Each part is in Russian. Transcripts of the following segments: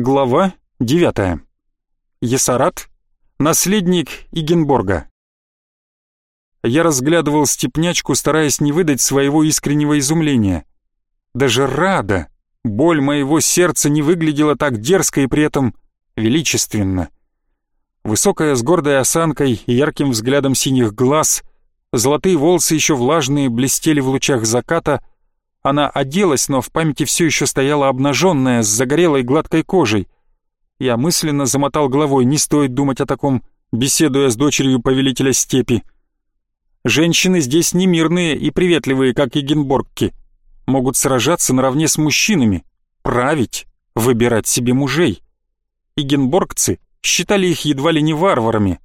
Глава 9. Есарат, наследник Игенборга. Я разглядывал степнячку, стараясь не выдать своего искреннего изумления. Даже рада, боль моего сердца не выглядела так дерзко и при этом величественно. Высокая с гордой осанкой и ярким взглядом синих глаз, золотые волосы еще влажные блестели в лучах заката — она оделась, но в памяти все еще стояла обнаженная, с загорелой гладкой кожей. Я мысленно замотал головой, не стоит думать о таком, беседуя с дочерью повелителя степи. Женщины здесь не мирные и приветливые, как и генборгки. Могут сражаться наравне с мужчинами, править, выбирать себе мужей. И генборгцы считали их едва ли не варварами.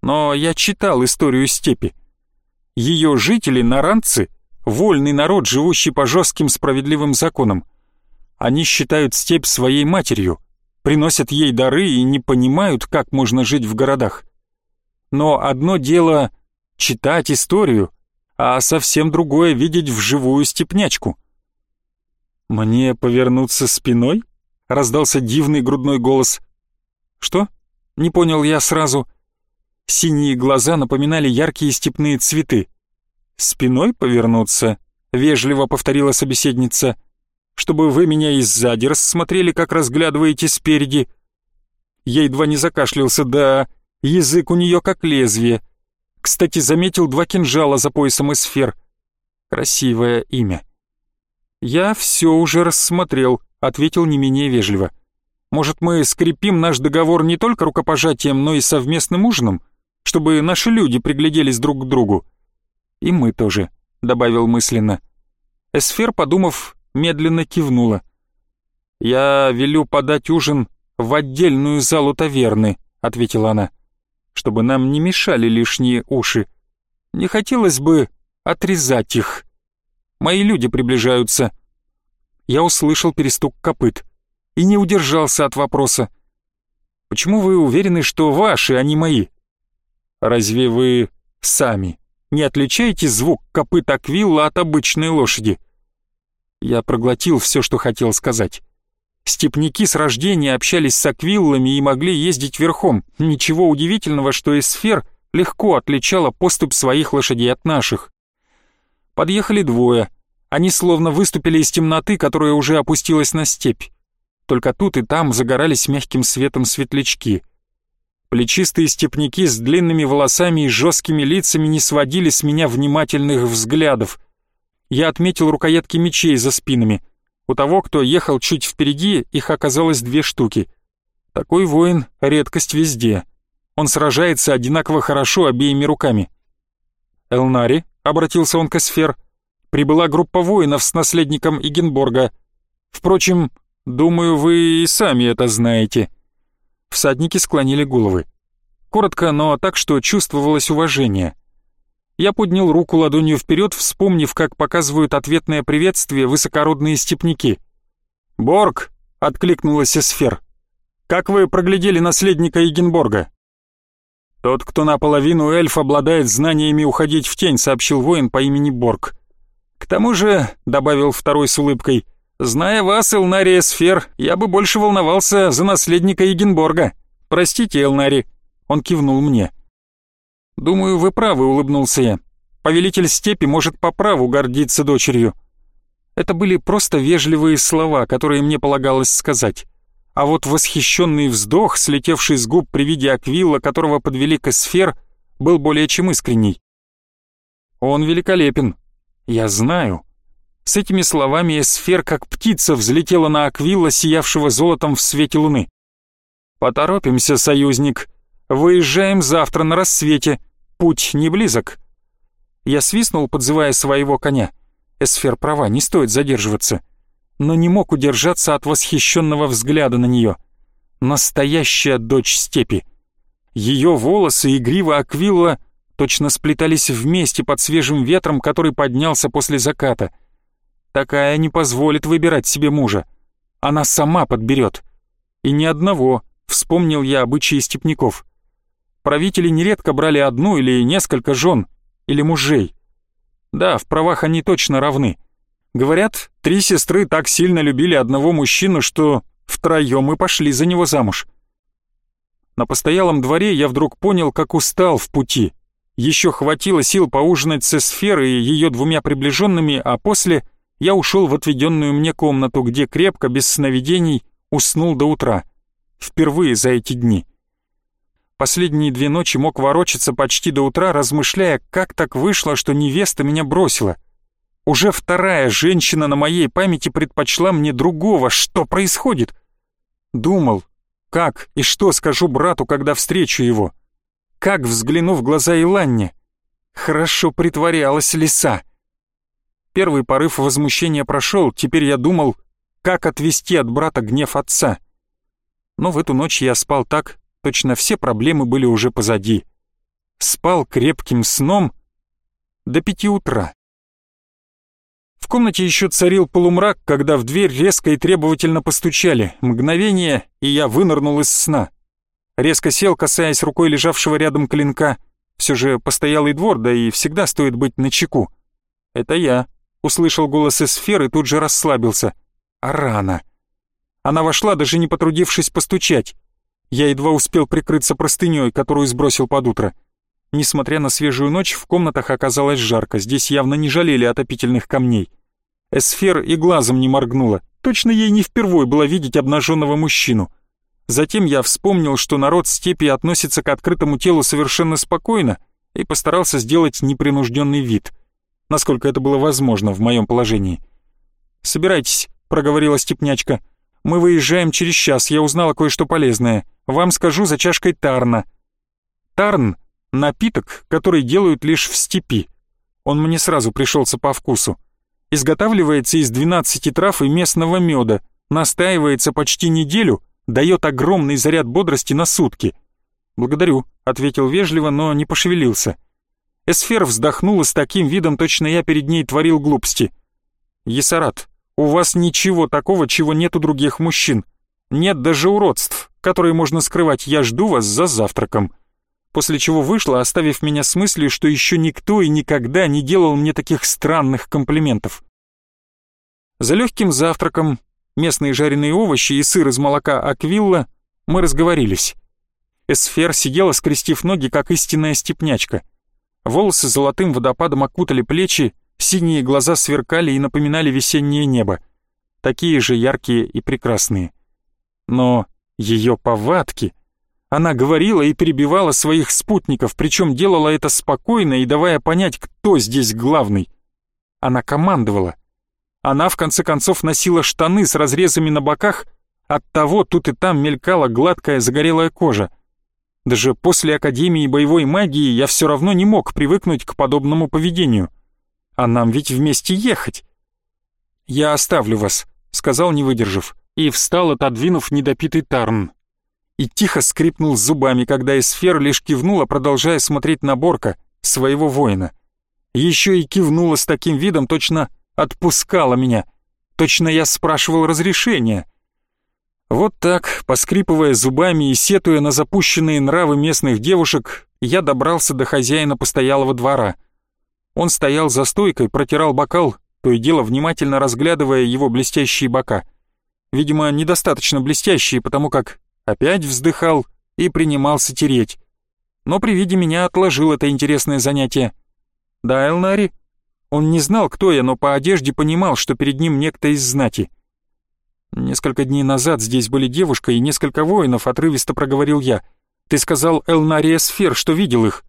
Но я читал историю степи. Ее жители, наранцы, вольный народ, живущий по жестким справедливым законам. Они считают степь своей матерью, приносят ей дары и не понимают, как можно жить в городах. Но одно дело — читать историю, а совсем другое — видеть вживую степнячку. «Мне повернуться спиной?» — раздался дивный грудной голос. «Что?» — не понял я сразу. Синие глаза напоминали яркие степные цветы. «Спиной повернуться?» — вежливо повторила собеседница. «Чтобы вы меня и сзади рассмотрели, как разглядываете спереди». Я едва не закашлялся, да, язык у нее как лезвие. Кстати, заметил два кинжала за поясом из сфер. Красивое имя. «Я все уже рассмотрел», — ответил не менее вежливо. «Может, мы скрепим наш договор не только рукопожатием, но и совместным ужином, чтобы наши люди пригляделись друг к другу?» «И мы тоже», — добавил мысленно. Эсфер, подумав, медленно кивнула. «Я велю подать ужин в отдельную залу таверны», — ответила она, «чтобы нам не мешали лишние уши. Не хотелось бы отрезать их. Мои люди приближаются». Я услышал перестук копыт и не удержался от вопроса. «Почему вы уверены, что ваши, а не мои?» «Разве вы сами не отличаете звук копыт аквилла от обычной лошади?» Я проглотил все, что хотел сказать. Степники с рождения общались с аквиллами и могли ездить верхом. Ничего удивительного, что Эсфер легко отличала поступ своих лошадей от наших. Подъехали двое. Они словно выступили из темноты, которая уже опустилась на степь. Только тут и там загорались мягким светом светлячки — Плечистые степняки с длинными волосами и жесткими лицами не сводили с меня внимательных взглядов. Я отметил рукоятки мечей за спинами. У того, кто ехал чуть впереди, их оказалось две штуки. Такой воин — редкость везде. Он сражается одинаково хорошо обеими руками. «Элнари», — обратился он к Эсфер, — «прибыла группа воинов с наследником Игенборга. Впрочем, думаю, вы и сами это знаете». Всадники склонили головы. Коротко, но так, что чувствовалось уважение. Я поднял руку ладонью вперед, вспомнив, как показывают ответное приветствие высокородные степняки. «Борг!» — откликнулась Эсфер. «Как вы проглядели наследника Егенборга?» «Тот, кто наполовину эльф, обладает знаниями уходить в тень», — сообщил воин по имени Борг. «К тому же», — добавил второй с улыбкой, Зная вас, Элнария Сфер, я бы больше волновался за наследника Егенборга. Простите, Элнари. Он кивнул мне. Думаю, вы правы, улыбнулся я. Повелитель степи может по праву гордиться дочерью. Это были просто вежливые слова, которые мне полагалось сказать. А вот восхищенный вздох, слетевший с губ при виде Аквилла, которого подвели к Эсфер, был более чем искренний. «Он великолепен. Я знаю. С этими словами Эсфер, как птица, взлетела на Аквилла, сиявшего золотом в свете луны. «Поторопимся, союзник. Выезжаем завтра на рассвете. Путь не близок». Я свистнул, подзывая своего коня. Эсфер права, не стоит задерживаться. Но не мог удержаться от восхищенного взгляда на нее. Настоящая дочь степи. Ее волосы и грива Аквилла точно сплетались вместе под свежим ветром, который поднялся после заката — Такая не позволит выбирать себе мужа. Она сама подберет. И ни одного, вспомнил я обычаи степняков. Правители нередко брали одну или несколько жен, или мужей. Да, в правах они точно равны. Говорят, три сестры так сильно любили одного мужчину, что Втроем мы пошли за него замуж. На постоялом дворе я вдруг понял, как устал в пути. Еще хватило сил поужинать со сферой и ее двумя приближенными, а после я ушел в отведенную мне комнату, где крепко, без сновидений, уснул до утра. Впервые за эти дни. Последние две ночи мог ворочаться почти до утра, размышляя, как так вышло, что невеста меня бросила. Уже вторая женщина на моей памяти предпочла мне другого. Что происходит? Думал, как и что скажу брату, когда встречу его? Как взгляну в глаза Иланне? Хорошо притворялась лиса. Первый порыв возмущения прошел, теперь я думал, как отвести от брата гнев отца. Но в эту ночь я спал так, точно все проблемы были уже позади. Спал крепким сном до пяти утра. В комнате еще царил полумрак, когда в дверь резко и требовательно постучали. Мгновение, и я вынырнул из сна. Резко сел, касаясь рукой лежавшего рядом клинка. Все же постоялый двор, да и всегда стоит быть начеку. «Это я», — услышал голос из сферы тут же расслабился. «А рано». Она вошла, даже не потрудившись постучать. Я едва успел прикрыться простыней, которую сбросил под утро. Несмотря на свежую ночь, в комнатах оказалось жарко, здесь явно не жалели отопительных камней. Эсфер и глазом не моргнула, точно ей не впервой было видеть обнаженного мужчину. Затем я вспомнил, что народ степи относится к открытому телу совершенно спокойно и постарался сделать непринужденный вид, насколько это было возможно в моем положении. «Собирайтесь», — проговорила степнячка. «Мы выезжаем через час, я узнала кое-что полезное. Вам скажу за чашкой тарна». Тарн Напиток, который делают лишь в степи. Он мне сразу пришелся по вкусу. Изготавливается из 12 трав и местного меда, настаивается почти неделю, дает огромный заряд бодрости на сутки. «Благодарю», — ответил вежливо, но не пошевелился. Эсфер вздохнула с таким видом, точно я перед ней творил глупости. «Есарат, у вас ничего такого, чего нет у других мужчин. Нет даже уродств, которые можно скрывать. Я жду вас за завтраком» после чего вышла, оставив меня с мыслью, что еще никто и никогда не делал мне таких странных комплиментов. За легким завтраком, местные жареные овощи и сыр из молока аквилла, мы разговорились. Эсфер сидела, скрестив ноги, как истинная степнячка. Волосы золотым водопадом окутали плечи, синие глаза сверкали и напоминали весеннее небо. Такие же яркие и прекрасные. Но ее повадки — она говорила и перебивала своих спутников, причем делала это спокойно и давая понять, кто здесь главный. Она командовала. Она, в конце концов, носила штаны с разрезами на боках, оттого тут и там мелькала гладкая загорелая кожа. Даже после Академии боевой магии я все равно не мог привыкнуть к подобному поведению. А нам ведь вместе ехать. «Я оставлю вас», — сказал, не выдержав, и встал, отодвинув недопитый тарн и тихо скрипнул зубами, когда Эсфер лишь кивнула, продолжая смотреть на Борка, своего воина. Еще и кивнула с таким видом, точно отпускала меня. Точно я спрашивал разрешения. Вот так, поскрипывая зубами и сетуя на запущенные нравы местных девушек, я добрался до хозяина постоялого двора. Он стоял за стойкой, протирал бокал, то и дело внимательно разглядывая его блестящие бока. Видимо, недостаточно блестящие, потому как опять вздыхал и принимался тереть. Но при виде меня отложил это интересное занятие. Да, Элнари? Он не знал, кто я, но по одежде понимал, что перед ним некто из знати. Несколько дней назад здесь были девушка и несколько воинов, отрывисто проговорил я. Ты сказал Элнари Эсфер, что видел их.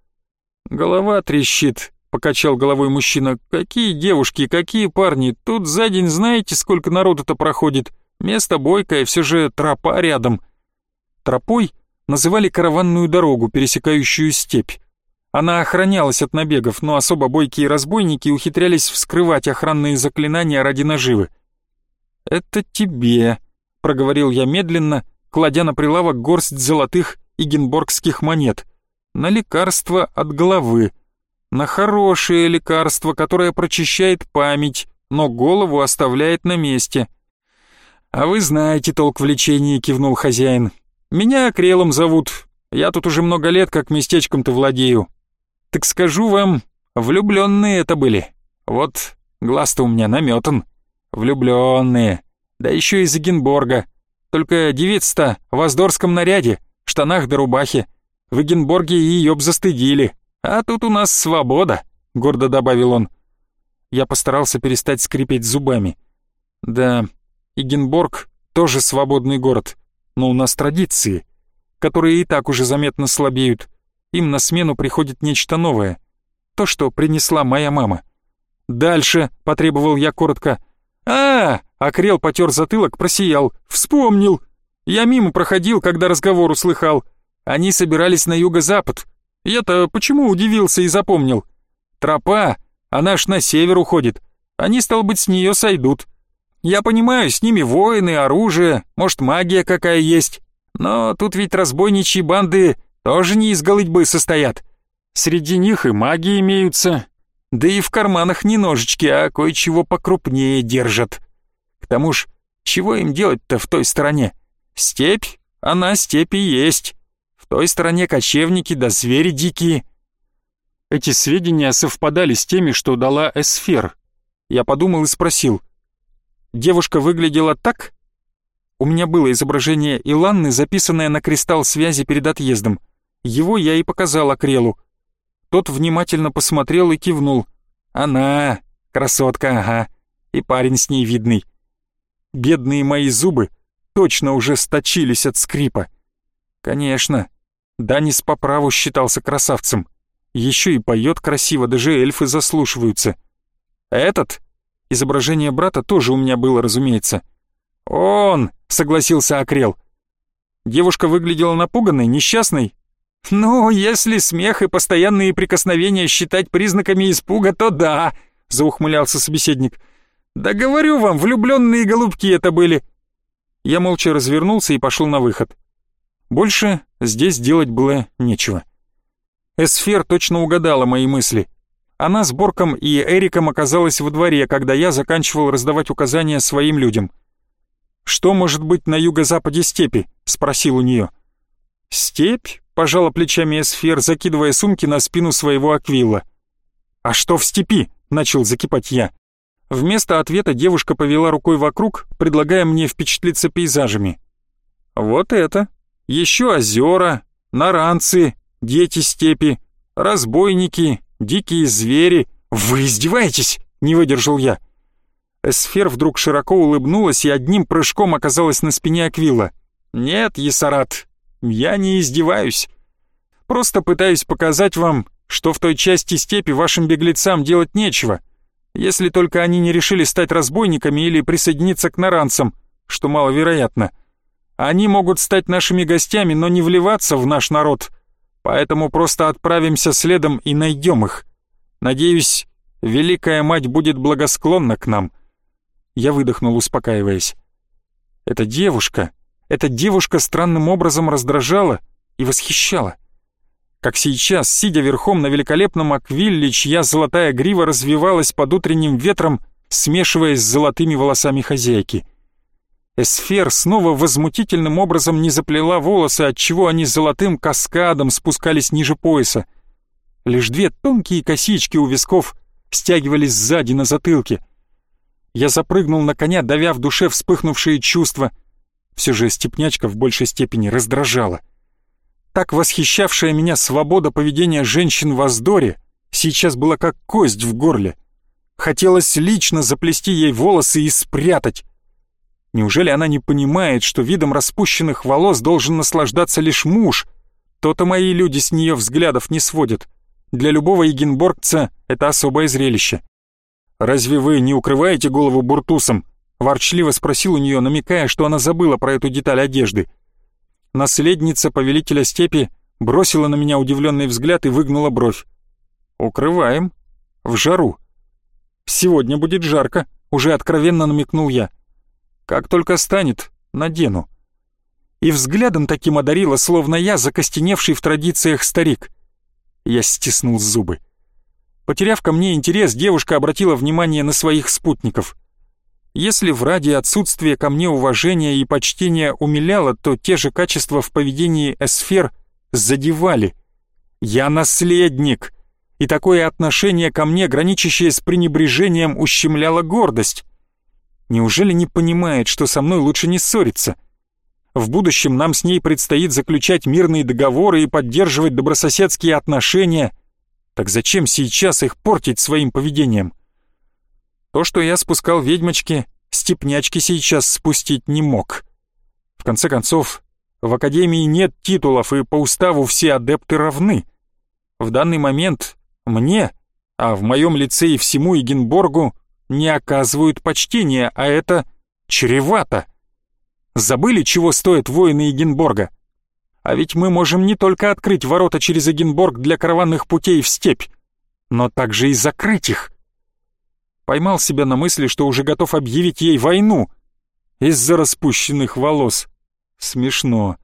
Голова трещит, покачал головой мужчина. Какие девушки, какие парни, тут за день знаете, сколько народу-то проходит. Место бойкое, все же тропа рядом. Тропой называли караванную дорогу, пересекающую степь. Она охранялась от набегов, но особо бойкие разбойники ухитрялись вскрывать охранные заклинания ради наживы. «Это тебе», — проговорил я медленно, кладя на прилавок горсть золотых игенборгских монет. «На лекарство от головы. На хорошее лекарство, которое прочищает память, но голову оставляет на месте». «А вы знаете толк в лечении», — кивнул хозяин. Меня Крелом зовут. Я тут уже много лет как местечком-то владею. Так скажу вам, влюбленные это были. Вот глаз-то у меня наметан. Влюбленные. Да еще из Эгенборга. Только девица-то в аздорском наряде, штанах да рубахе. В Эгенборге ее б застыдили. А тут у нас свобода», — гордо добавил он. Я постарался перестать скрипеть зубами. Да, Эгенборг тоже свободный город, но у нас традиции, которые и так уже заметно слабеют. Им на смену приходит нечто новое. То, что принесла моя мама. «Дальше», — потребовал я коротко. «А, Акрел потер затылок, просиял. Вспомнил. Я мимо проходил, когда разговор услыхал. Они собирались на юго-запад. Я-то почему удивился и запомнил? Тропа, она ж на север уходит. Они, стал быть, с нее сойдут. Я понимаю, с ними воины, оружие, может, магия какая есть. Но тут ведь разбойничьи банды тоже не из голытьбы состоят. Среди них и маги имеются. Да и в карманах не ножички, а кое-чего покрупнее держат. К тому ж, чего им делать-то в той стороне? Степь? Она степь и есть. В той стороне кочевники да звери дикие. Эти сведения совпадали с теми, что дала Эсфер. Я подумал и спросил. Девушка выглядела так? У меня было изображение Иланны, записанное на кристалл связи перед отъездом. Его я и показал Акрелу. Тот внимательно посмотрел и кивнул. «Она, красотка, ага, и парень с ней видный. Бедные мои зубы точно уже сточились от скрипа. Конечно, Данис по праву считался красавцем. Еще и поет красиво, даже эльфы заслушиваются. Этот? Изображение брата тоже у меня было, разумеется. «Он!» — согласился Акрел. Девушка выглядела напуганной, несчастной. «Ну, если смех и постоянные прикосновения считать признаками испуга, то да», — заухмылялся собеседник. «Да говорю вам, влюбленные голубки это были!» Я молча развернулся и пошел на выход. Больше здесь делать было нечего. Эсфер точно угадала мои мысли. Она с Борком и Эриком оказалась во дворе, когда я заканчивал раздавать указания своим людям. «Что может быть на юго-западе степи?» — спросил у нее. «Степь?» — пожала плечами Эсфер, закидывая сумки на спину своего аквилла. «А что в степи?» — начал закипать я. Вместо ответа девушка повела рукой вокруг, предлагая мне впечатлиться пейзажами. Вот это. Еще озера, наранцы, дети степи, разбойники, дикие звери. Вы издеваетесь? Не выдержал я. Эсфер вдруг широко улыбнулась и одним прыжком оказалась на спине Аквила. «Нет, Есарат, я не издеваюсь. Просто пытаюсь показать вам, что в той части степи вашим беглецам делать нечего. Если только они не решили стать разбойниками или присоединиться к наранцам, что маловероятно. Они могут стать нашими гостями, но не вливаться в наш народ. Поэтому просто отправимся следом и найдем их. Надеюсь, Великая Мать будет благосклонна к нам. Я выдохнул, успокаиваясь. Эта девушка, эта девушка странным образом раздражала и восхищала как сейчас, сидя верхом на великолепном аквилле, чья золотая грива развивалась под утренним ветром, смешиваясь с золотыми волосами хозяйки. Эсфер снова возмутительным образом не заплела волосы, отчего они золотым каскадом спускались ниже пояса. Лишь две тонкие косички у висков стягивались сзади на затылке. Я запрыгнул на коня, давя в душе вспыхнувшие чувства. Все же степнячка в большей степени раздражала — так восхищавшая меня свобода поведения женщин в Аздоре сейчас была как кость в горле. Хотелось лично заплести ей волосы и спрятать. Неужели она не понимает, что видом распущенных волос должен наслаждаться лишь муж? То-то мои люди с нее взглядов не сводят. Для любого егенборгца это особое зрелище. «Разве вы не укрываете голову буртусом?» Ворчливо спросил у нее, намекая, что она забыла про эту деталь одежды. Наследница повелителя степи бросила на меня удивленный взгляд и выгнула бровь. «Укрываем. В жару. Сегодня будет жарко», — уже откровенно намекнул я. «Как только станет, надену». И взглядом таким одарила, словно я закостеневший в традициях старик. Я стиснул зубы. Потеряв ко мне интерес, девушка обратила внимание на своих спутников — если в ради отсутствия ко мне уважения и почтения умиляло, то те же качества в поведении эсфер задевали. Я наследник, и такое отношение ко мне, граничащее с пренебрежением, ущемляло гордость. Неужели не понимает, что со мной лучше не ссориться? В будущем нам с ней предстоит заключать мирные договоры и поддерживать добрососедские отношения. Так зачем сейчас их портить своим поведением? То, что я спускал ведьмочки, степнячки сейчас спустить не мог. В конце концов, в Академии нет титулов, и по уставу все адепты равны. В данный момент мне, а в моем лице и всему Егенборгу, не оказывают почтения, а это чревато. Забыли, чего стоят воины Егенборга? А ведь мы можем не только открыть ворота через Эгенборг для караванных путей в степь, но также и закрыть их. Поймал себя на мысли, что уже готов объявить ей войну из-за распущенных волос. Смешно.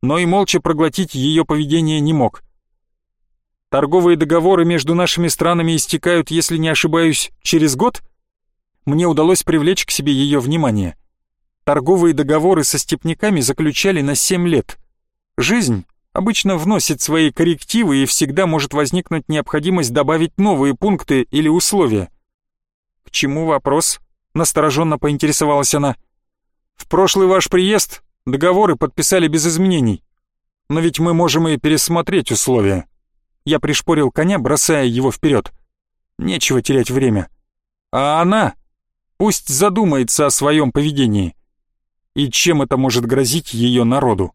Но и молча проглотить ее поведение не мог. Торговые договоры между нашими странами истекают, если не ошибаюсь, через год? Мне удалось привлечь к себе ее внимание. Торговые договоры со степняками заключали на 7 лет. Жизнь обычно вносит свои коррективы и всегда может возникнуть необходимость добавить новые пункты или условия. «К чему вопрос?» — настороженно поинтересовалась она. «В прошлый ваш приезд договоры подписали без изменений. Но ведь мы можем и пересмотреть условия». Я пришпорил коня, бросая его вперед. Нечего терять время. А она пусть задумается о своем поведении и чем это может грозить ее народу.